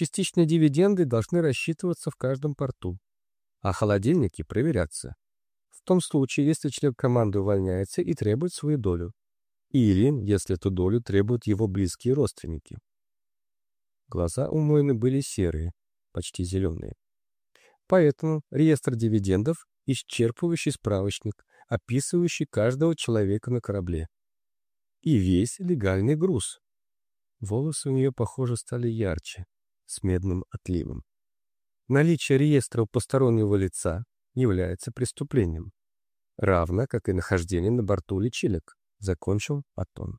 Частичные дивиденды должны рассчитываться в каждом порту, а холодильники проверяться. В том случае, если член команды увольняется и требует свою долю. Или, если эту долю требуют его близкие родственники. Глаза у Мойны были серые, почти зеленые. Поэтому реестр дивидендов – исчерпывающий справочник, описывающий каждого человека на корабле. И весь легальный груз. Волосы у нее, похоже, стали ярче, с медным отливом. Наличие реестра у постороннего лица является преступлением, равно как и нахождение на борту лечилек, закончил Атон.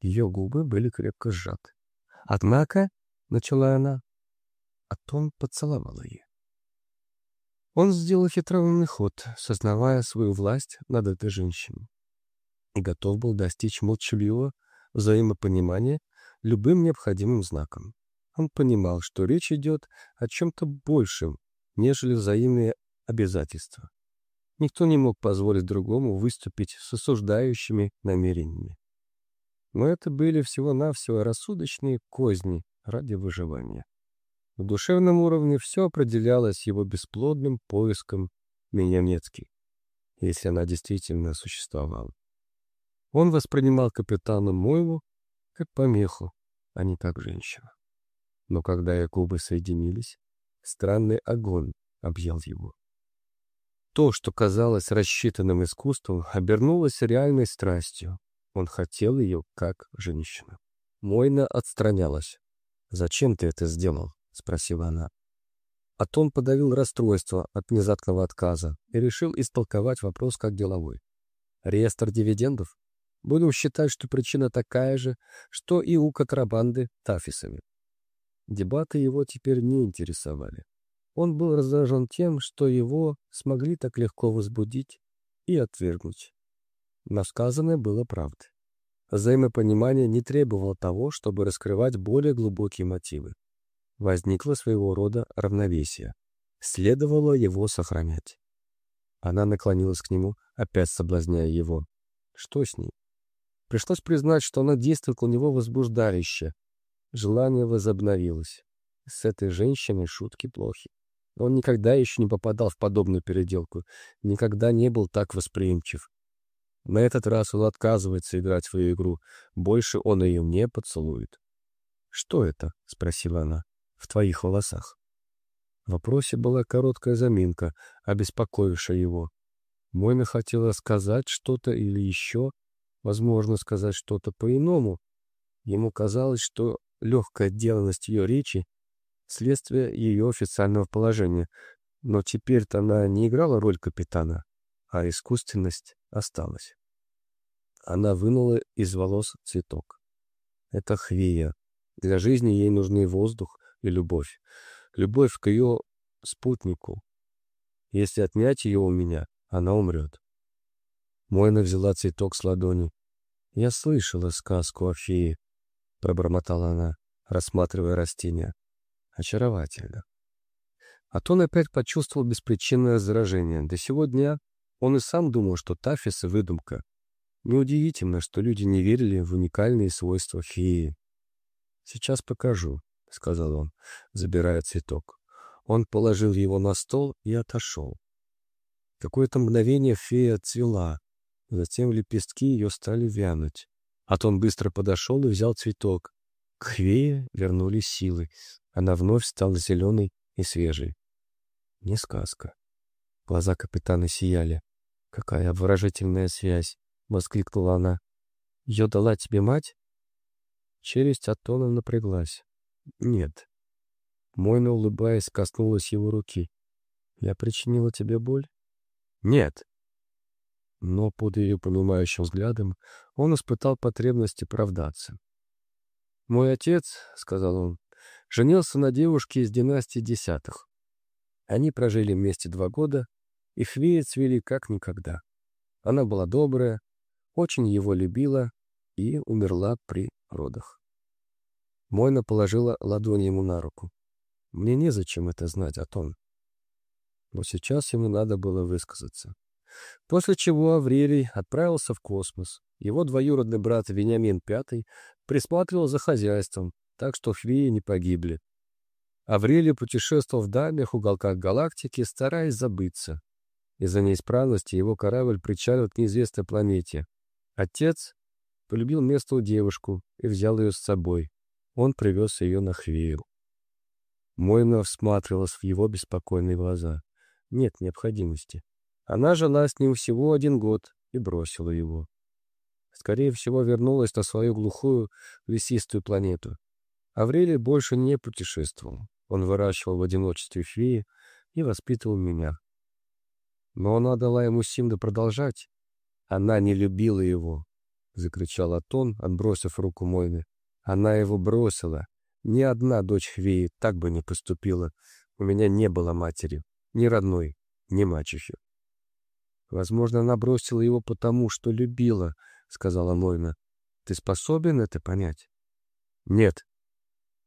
Ее губы были крепко сжаты. Однако, — начала она, — Атон поцеловал ее. Он сделал хитроумный ход, сознавая свою власть над этой женщиной. И готов был достичь молчаливого взаимопонимания любым необходимым знаком. Он понимал, что речь идет о чем-то большем, нежели взаимные обязательства. Никто не мог позволить другому выступить с осуждающими намерениями. Но это были всего-навсего рассудочные козни ради выживания. На душевном уровне все определялось его бесплодным поиском Менянецки, если она действительно существовала. Он воспринимал капитана Моеву как помеху, а не как женщину. Но когда их губы соединились, странный огонь объял его. То, что казалось рассчитанным искусством, обернулось реальной страстью. Он хотел ее как женщину. Мойна отстранялась. «Зачем ты это сделал?» — спросила она. Атон подавил расстройство от внезапного отказа и решил истолковать вопрос как деловой. Реестр дивидендов? Будем считать, что причина такая же, что и у контрабанды тафисами. Дебаты его теперь не интересовали. Он был раздражен тем, что его смогли так легко возбудить и отвергнуть. Но сказанное было правдой. Взаимопонимание не требовало того, чтобы раскрывать более глубокие мотивы. Возникло своего рода равновесие. Следовало его сохранять. Она наклонилась к нему, опять соблазняя его. Что с ней? Пришлось признать, что она действует у него возбуждающе. Желание возобновилось. С этой женщиной шутки плохи. Он никогда еще не попадал в подобную переделку, никогда не был так восприимчив. На этот раз он отказывается играть в свою игру, больше он ее не поцелует. «Что это?» — спросила она. «В твоих волосах». В вопросе была короткая заминка, обеспокоившая его. Мойна хотела сказать что-то или еще, возможно, сказать что-то по-иному. Ему казалось, что легкая деланность ее речи следствие ее официального положения, но теперь-то она не играла роль капитана, а искусственность осталась. Она вынула из волос цветок. Это хвея. Для жизни ей нужны воздух и любовь. Любовь к ее спутнику. Если отнять ее у меня, она умрет. Мойна взяла цветок с ладони. «Я слышала сказку о фее», — пробормотала она, рассматривая растение. Очаровательно. А то он опять почувствовал беспричинное заражение. До сего дня он и сам думал, что Тафис — выдумка. Неудивительно, что люди не верили в уникальные свойства феи. «Сейчас покажу», — сказал он, забирая цветок. Он положил его на стол и отошел. Какое-то мгновение фея цвела, затем лепестки ее стали вянуть. А то он быстро подошел и взял цветок. К фее вернулись силы. Она вновь стала зеленой и свежей. Не сказка. Глаза капитана сияли. «Какая обворожительная связь!» — воскликнула она. «Ее дала тебе мать?» Челюсть Атона напряглась. «Нет». Мойна, улыбаясь, коснулась его руки. «Я причинила тебе боль?» «Нет». Но под ее понимающим взглядом он испытал потребность оправдаться. «Мой отец, — сказал он, женился на девушке из династии десятых. Они прожили вместе два года, и хвеи цвели как никогда. Она была добрая, очень его любила и умерла при родах. Мойна положила ладонь ему на руку. Мне незачем это знать о том. Но сейчас ему надо было высказаться. После чего Аврелий отправился в космос. Его двоюродный брат Вениамин V присматривал за хозяйством, так что хвеи не погибли. Аврелий путешествовал в дальних уголках галактики, стараясь забыться. Из-за неисправности его корабль причалил к неизвестной планете. Отец полюбил местную девушку и взял ее с собой. Он привез ее на Хвею. Мойна всматривалась в его беспокойные глаза. Нет необходимости. Она жила с ним всего один год и бросила его. Скорее всего, вернулась на свою глухую, лесистую планету. Аврелий больше не путешествовал. Он выращивал в одиночестве феи и воспитывал меня. Но она дала ему симда продолжать. Она не любила его, — закричал Атон, отбросив руку Мойны. Она его бросила. Ни одна дочь Хвеи так бы не поступила. У меня не было матери, ни родной, ни мачехи. Возможно, она бросила его потому, что любила, — сказала Мойна. Ты способен это понять? Нет.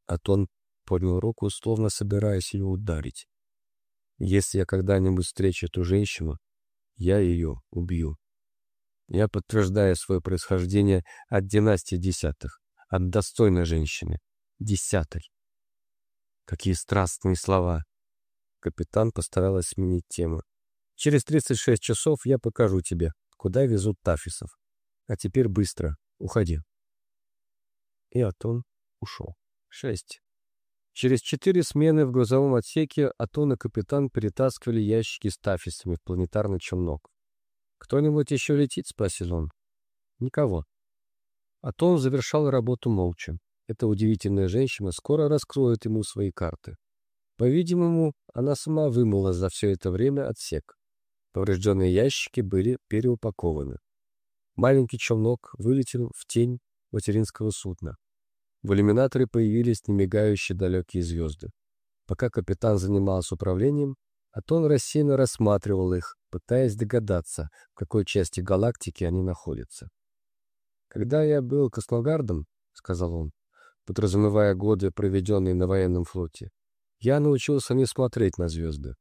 Атон поднял руку, словно собираясь ее ударить. Если я когда-нибудь встречу эту женщину, я ее убью. Я подтверждаю свое происхождение от династии десятых, от достойной женщины, десятой. Какие страстные слова! Капитан постаралась сменить тему. Через 36 часов я покажу тебе, куда везут тафисов. А теперь быстро, уходи. И Атон ушел. Шесть. Через четыре смены в грузовом отсеке Атон и капитан перетаскивали ящики с тафисами в планетарный челнок. «Кто-нибудь еще летит?» — спросил он. «Никого». Атон завершал работу молча. Эта удивительная женщина скоро раскроет ему свои карты. По-видимому, она сама вымыла за все это время отсек. Поврежденные ящики были переупакованы. Маленький челнок вылетел в тень материнского судна. В иллюминаторе появились немигающие далекие звезды. Пока капитан занимался управлением, Атон рассеянно рассматривал их, пытаясь догадаться, в какой части галактики они находятся. «Когда я был космогардом, — сказал он, подразумевая годы, проведенные на военном флоте, я научился не смотреть на звезды.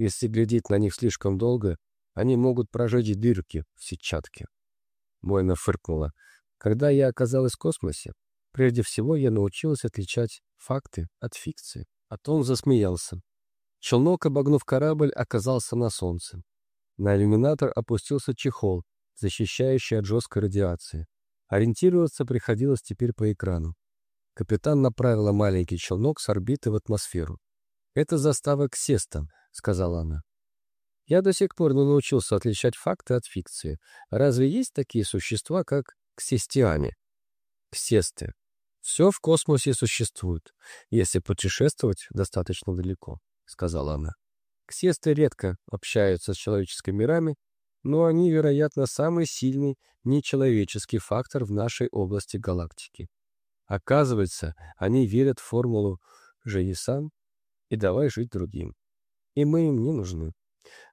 Если глядеть на них слишком долго, они могут прожечь дырки в сетчатке. Мойна фыркнула. Когда я оказалась в космосе, Прежде всего я научилась отличать факты от фикции. А то он засмеялся. Челнок, обогнув корабль, оказался на солнце. На иллюминатор опустился чехол, защищающий от жесткой радиации. Ориентироваться приходилось теперь по экрану. Капитан направила маленький челнок с орбиты в атмосферу. «Это застава Ксеста», — сказала она. «Я до сих пор не научился отличать факты от фикции. Разве есть такие существа, как ксестиане?» «Ксесты. Все в космосе существует, если путешествовать достаточно далеко, — сказала она. Ксесты редко общаются с человеческими мирами, но они, вероятно, самый сильный нечеловеческий фактор в нашей области галактики. Оказывается, они верят в формулу «живи сам» и «давай жить другим». И мы им не нужны.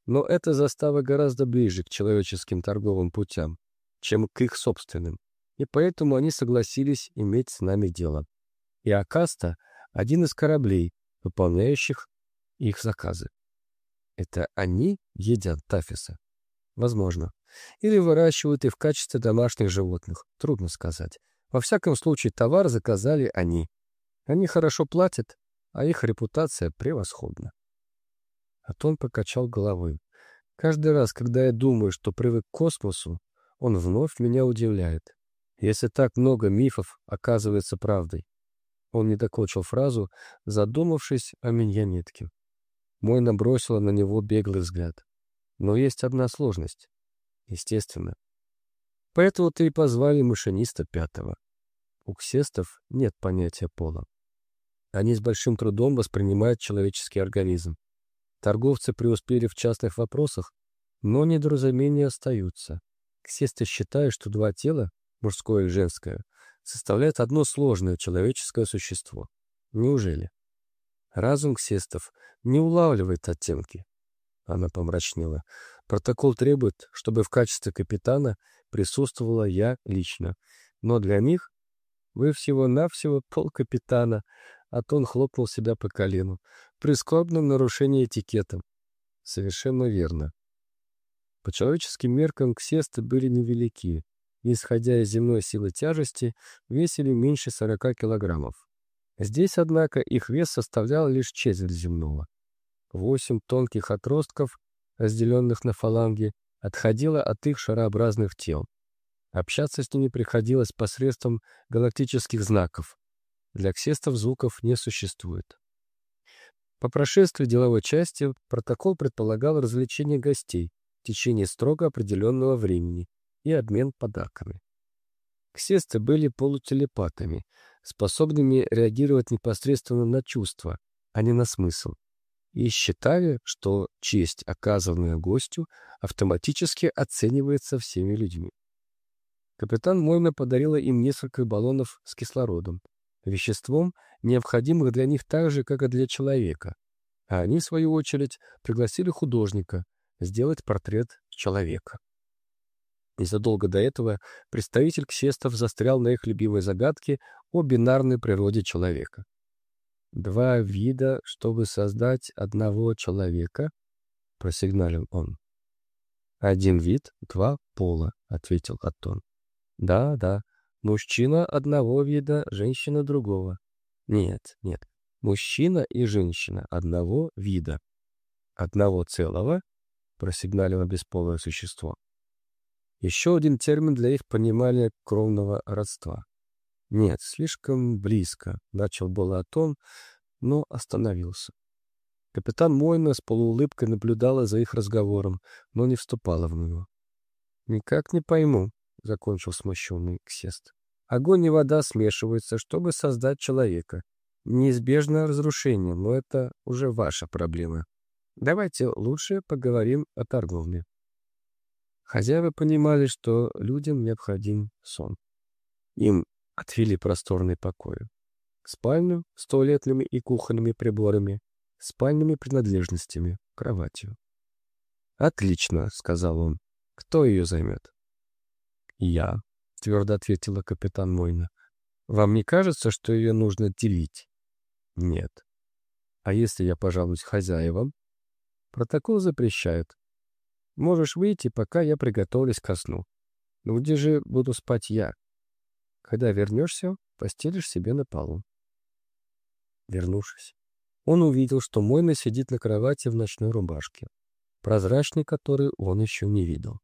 Но эта застава гораздо ближе к человеческим торговым путям, чем к их собственным и поэтому они согласились иметь с нами дело. И Акаста — один из кораблей, выполняющих их заказы. Это они едят тафиса? Возможно. Или выращивают их в качестве домашних животных. Трудно сказать. Во всяком случае, товар заказали они. Они хорошо платят, а их репутация превосходна. Атон покачал головой. Каждый раз, когда я думаю, что привык к космосу, он вновь меня удивляет. Если так много мифов оказывается правдой. Он не докончил фразу, задумавшись о миньонетке. Мой набросила на него беглый взгляд. Но есть одна сложность. Естественно. Поэтому ты и позвали машиниста пятого. У ксестов нет понятия пола. Они с большим трудом воспринимают человеческий организм. Торговцы преуспели в частных вопросах, но недоразумения остаются. Ксесты считают, что два тела мужское и женское, составляют одно сложное человеческое существо. Неужели? Разум ксестов не улавливает оттенки. Она помрачнела. Протокол требует, чтобы в качестве капитана присутствовала я лично. Но для них вы всего-навсего полкапитана, а он хлопнул себя по колену. При скорбном нарушении этикета. Совершенно верно. По человеческим меркам ксесты были невелики, исходя из земной силы тяжести, весили меньше 40 килограммов. Здесь, однако, их вес составлял лишь четверть земного. Восемь тонких отростков, разделенных на фаланги, отходило от их шарообразных тел. Общаться с ними приходилось посредством галактических знаков. Для ксестов звуков не существует. По прошествии деловой части протокол предполагал развлечение гостей в течение строго определенного времени и обмен подарками. Ксесты были полутелепатами, способными реагировать непосредственно на чувства, а не на смысл, и считали, что честь, оказанная гостю, автоматически оценивается всеми людьми. Капитан Мойна подарила им несколько баллонов с кислородом, веществом, необходимых для них так же, как и для человека, а они, в свою очередь, пригласили художника сделать портрет человека. Незадолго до этого представитель ксестов застрял на их любимой загадке о бинарной природе человека. «Два вида, чтобы создать одного человека», — просигналил он. «Один вид, два пола», — ответил Атон. «Да, да, мужчина одного вида, женщина другого». «Нет, нет, мужчина и женщина одного вида». «Одного целого?» — просигналило бесполое существо. Еще один термин для их понимания кровного родства. Нет, слишком близко, начал было Атон, но остановился. Капитан Мойна с полуулыбкой наблюдала за их разговором, но не вступала в него. «Никак не пойму», — закончил смущенный Ксест. «Огонь и вода смешиваются, чтобы создать человека. Неизбежное разрушение, но это уже ваша проблема. Давайте лучше поговорим о торговле». Хозяева понимали, что людям необходим сон. Им отвели просторный покой. Спальню с туалетными и кухонными приборами, спальными принадлежностями, кроватью. «Отлично», — сказал он. «Кто ее займет?» «Я», — твердо ответила капитан Мойна. «Вам не кажется, что ее нужно делить?» «Нет». «А если я пожалуюсь хозяевам?» «Протокол запрещает. Можешь выйти, пока я приготовлюсь ко сну. Ну где же буду спать я? Когда вернешься, постелишь себе на полу. Вернувшись, он увидел, что Мойна сидит на кровати в ночной рубашке, прозрачной которой он еще не видел.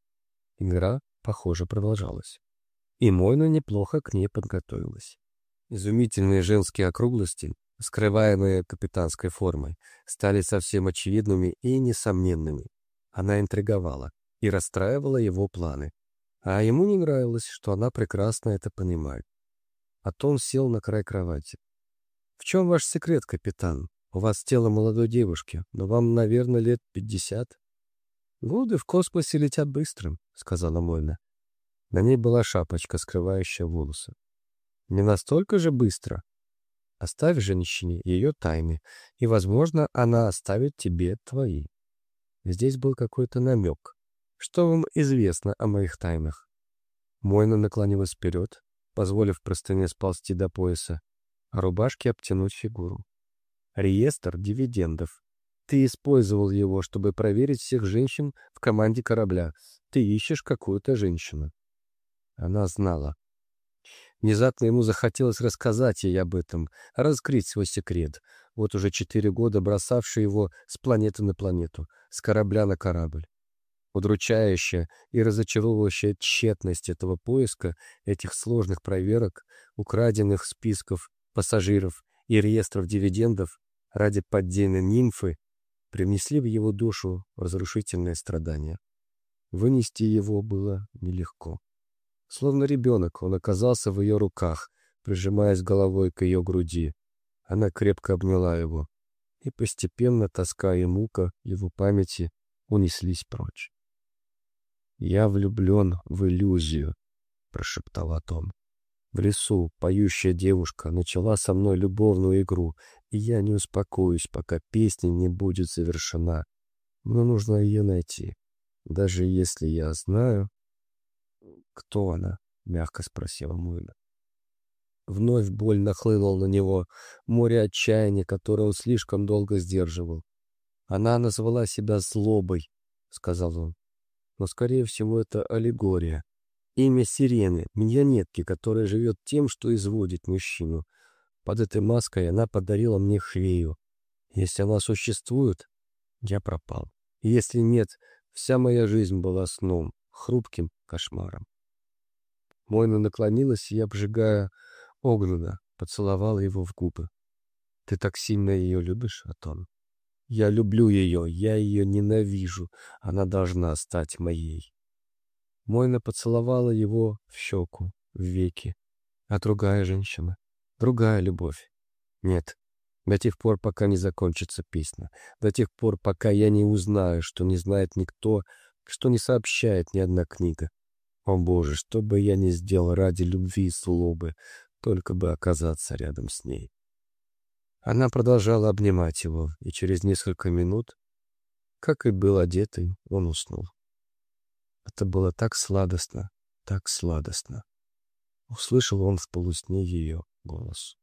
Игра, похоже, продолжалась. И Мойна неплохо к ней подготовилась. Изумительные женские округлости, скрываемые капитанской формой, стали совсем очевидными и несомненными. Она интриговала и расстраивала его планы. А ему не нравилось, что она прекрасно это понимает. А Атон сел на край кровати. «В чем ваш секрет, капитан? У вас тело молодой девушки, но вам, наверное, лет пятьдесят». «Годы в космосе летят быстро», — сказала Мойна. На ней была шапочка, скрывающая волосы. «Не настолько же быстро. Оставь женщине ее тайны, и, возможно, она оставит тебе твои». Здесь был какой-то намек. Что вам известно о моих тайнах? Мойна наклонилась вперед, позволив простыне сползти до пояса, а рубашке обтянуть фигуру. Реестр дивидендов. Ты использовал его, чтобы проверить всех женщин в команде корабля. Ты ищешь какую-то женщину. Она знала. Внезапно ему захотелось рассказать ей об этом, раскрыть свой секрет, вот уже четыре года бросавший его с планеты на планету, с корабля на корабль. Удручающая и разочаровывающая тщетность этого поиска, этих сложных проверок, украденных списков пассажиров и реестров дивидендов ради поддельной нимфы, привнесли в его душу разрушительное страдание. Вынести его было нелегко. Словно ребенок, он оказался в ее руках, прижимаясь головой к ее груди. Она крепко обняла его, и постепенно тоска и мука его памяти унеслись прочь. «Я влюблен в иллюзию», — прошептал Атом. В лесу поющая девушка начала со мной любовную игру, я не успокоюсь, пока песня не будет завершена. Мне нужно ее найти, даже если я знаю, «Кто она?» — мягко спросила Муина. Вновь боль нахлынула на него, море отчаяния, которое он слишком долго сдерживал. «Она назвала себя злобой», — сказал он. «Но, скорее всего, это аллегория. Имя Сирены, миньонетки, которая живет тем, что изводит мужчину. Под этой маской она подарила мне хвею. Если она существует, я пропал. Если нет, вся моя жизнь была сном, хрупким кошмаром. Мойна наклонилась и, обжигая огненно, поцеловала его в губы. «Ты так сильно ее любишь, Атон?» «Я люблю ее, я ее ненавижу, она должна стать моей». Мойна поцеловала его в щеку, в веки. А другая женщина? Другая любовь? Нет, до тех пор, пока не закончится песня, до тех пор, пока я не узнаю, что не знает никто, что не сообщает ни одна книга. О боже, что бы я ни сделал ради любви и злобы, только бы оказаться рядом с ней. Она продолжала обнимать его, и через несколько минут, как и был одетый, он уснул. Это было так сладостно, так сладостно. Услышал он в полусне ее голос.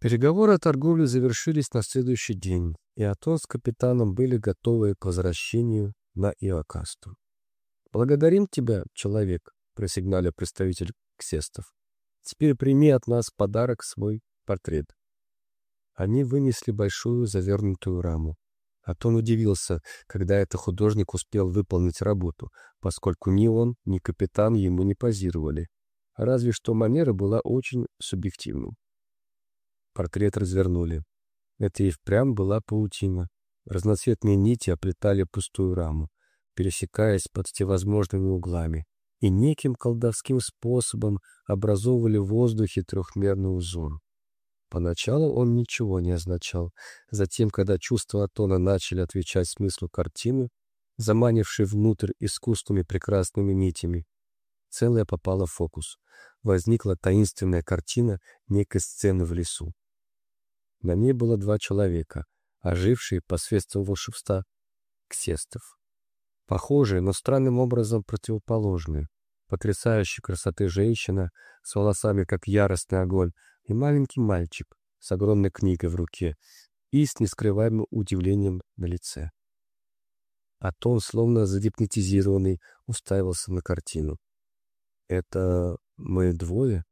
Переговоры о торговле завершились на следующий день, и Атон с капитаном были готовы к возвращению на Иокасту. «Благодарим тебя, человек», — просигналил представитель Ксестов. «Теперь прими от нас подарок свой портрет». Они вынесли большую завернутую раму. Атон удивился, когда этот художник успел выполнить работу, поскольку ни он, ни капитан ему не позировали. Разве что манера была очень субъективной. Портрет развернули. Это и впрямь была паутина. Разноцветные нити оплетали пустую раму, пересекаясь под всевозможными углами, и неким колдовским способом образовывали в воздухе трехмерный узор. Поначалу он ничего не означал. Затем, когда чувства Атона начали отвечать смыслу картины, заманившей внутрь искусственными прекрасными нитями, целая попала в фокус. Возникла таинственная картина некой сцены в лесу. На ней было два человека, ожившие посредством волшебства ксестов. Похожие, но странным образом противоположные. Потрясающей красоты женщина с волосами, как яростный огонь, и маленький мальчик с огромной книгой в руке и с нескрываемым удивлением на лице. А тон, словно загипнотизированный, уставился на картину. «Это мы двое?»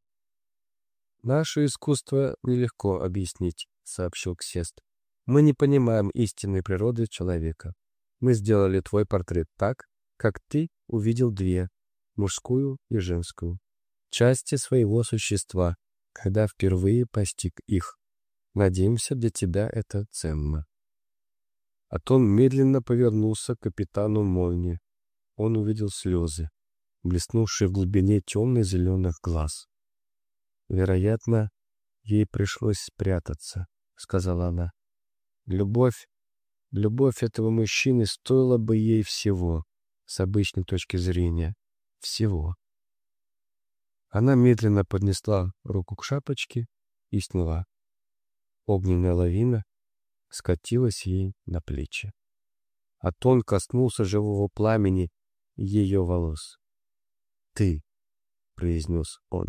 «Наше искусство нелегко объяснить», — сообщил Ксест. «Мы не понимаем истинной природы человека. Мы сделали твой портрет так, как ты увидел две, мужскую и женскую, части своего существа, когда впервые постиг их. Надеемся, для тебя это ценно». Атон медленно повернулся к капитану Мольни. Он увидел слезы, блеснувшие в глубине темно-зеленых глаз. Вероятно, ей пришлось спрятаться. — сказала она. «Любовь, любовь этого мужчины стоила бы ей всего, с обычной точки зрения. Всего». Она медленно поднесла руку к шапочке и сняла. Огненная лавина скатилась ей на плечи. А тон коснулся живого пламени ее волос. «Ты», — произнес он.